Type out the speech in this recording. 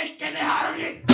echte Behaarung liegt.